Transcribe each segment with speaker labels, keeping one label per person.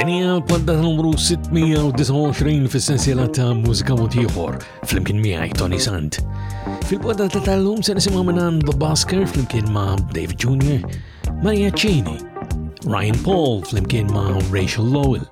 Speaker 1: Dinja banda numru 629 fis-sensiela ta' mużika motiħor fl-imkien miegħi Tony Sant. Fil-banda ta' tal-lum se nisimgħu minn The Basker fl-imkien ma' Dave Jr., Maria Cini, Ryan Paul fl-imkien ma' Rachel Lowell,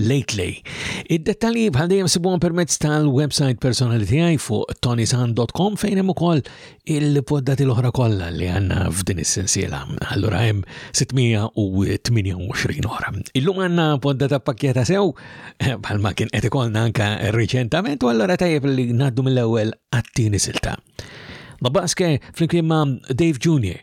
Speaker 2: Lately.
Speaker 1: Id-dettalji bħal dejjem sibuhom permezz tal-website personali tiegħi fuq tonisan.com fejn hemm ukoll il-poddati l-oħra kollha li għandna f'din is-sensiela. Allura hemm 628 oħra. Illum għandna poddata pakkjeta sew bħalma kien qed ikollna anke riċentament u allura tajjeb li ngħaddu mill-ewwel għat-tieni silta. La Basque flimkien ma' Dave Jr.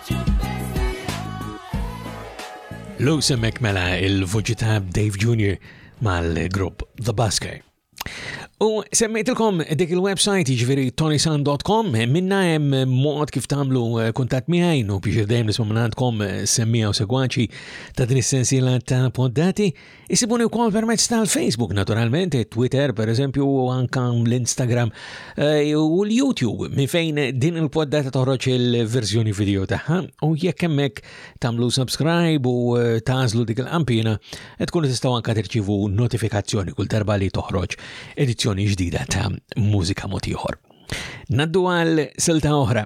Speaker 3: Lu semmek mela il-vuċi ta' Dave Jr. mal-grupp The Busker. U semmejtilkom dik il-website jiġifieri tonisan.com minna hemm mod kif tagħmlu eh, kuntatt miegħi u biex dejjem nisma' mingħandkom eh, semmija u segwaċi ta' din is-sensiela ta' poddati Isibuni wkoll permezz tal-Facebook naturalment, it-Twitter pereżempju u anke l-Instagram eh, u l-YouTube minn fejn din il-poddata toħroġ il-verżjoni video tagħha u jekk hemmhekk tagħmlu subscribe u eh, tażlu dik il-qampina eh, tkunu tistgħu anke tirċivu notifikazzjoni kull darba li toħroġ edizzjoni ġdida ta' Mużika Motiħor. Naddu għal silta oħra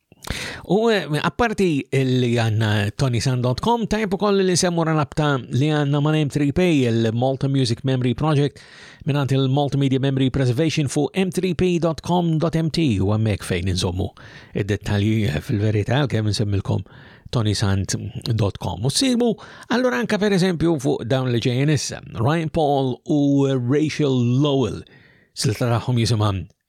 Speaker 3: U eh, apparti li għanna tonisan.com, tajb ukoll li semmu rabta li għanna ma' M3Pay, il-Malta Music Memory Project, minnant il-Multimedia Memory Preservation fu m3p.com.mt u għammek fejn nżommu id-dettalji eh, fil-verita għal-kem nsemmilkom tonisant.com. U sibu, allora anka per eżempju fuq dawn li ġejjen issa, Ryan Paul u Rachel Lowell, silta tagħhom jisimha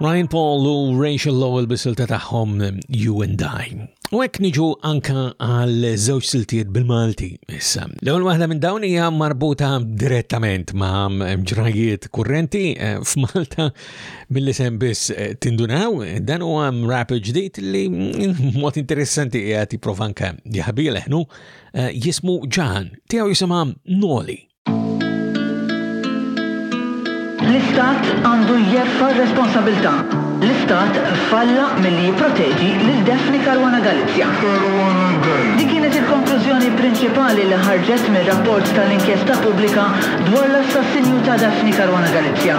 Speaker 2: Ryan Paul u Rachel Lowell bis-silta tagħhom You and I. U hekk niġu anka għal żewġ siltiet bil-Malti issa. L-ewwel waħda minn dawn hija marbuta direttament ma' ġrajiet kurrenti eh, f'Malta milli sem biss eh, tindunaw dan huwa rap ġdid li mm, mod interessanti qiegħed jipprovanka jaħbiel eħnu eh, jismu ġaħan tiegħu jisimha Noli.
Speaker 4: L-Istat għandu jerfa' r-responsabilità. L-Istat falla milli jipproteġi lil Daphne Caruana Galizia. Din kienet il-konklużjoni prinċipali li ħarġet mir-rapport tal-inkjesta pubblika dwar l-assassinju ta' Daphne Caruana
Speaker 5: Galizia.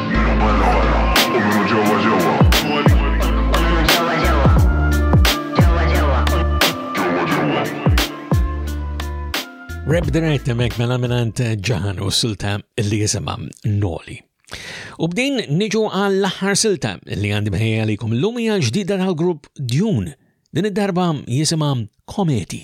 Speaker 5: Minu barra barra u minu ġewwa ġewwa.
Speaker 2: Rap direct mek mela minant ġahan u silta li jisima Noli. U b'din niġu għall-aħħar silta li għandi bħejja li kum l-lumija ġdida tal-grupp Dune. Din id-darba jisima Kometi.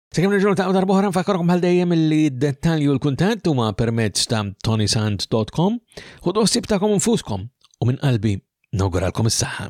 Speaker 2: Sekemm nerġgħu ta' darba oħra nfakkarkom bħal dejjem li d-dettalji u l-kuntatt huma permezz ta' tonysant.com u doħsib tagħkom infuskom u minn qalbi nawguralkom is-saħħa.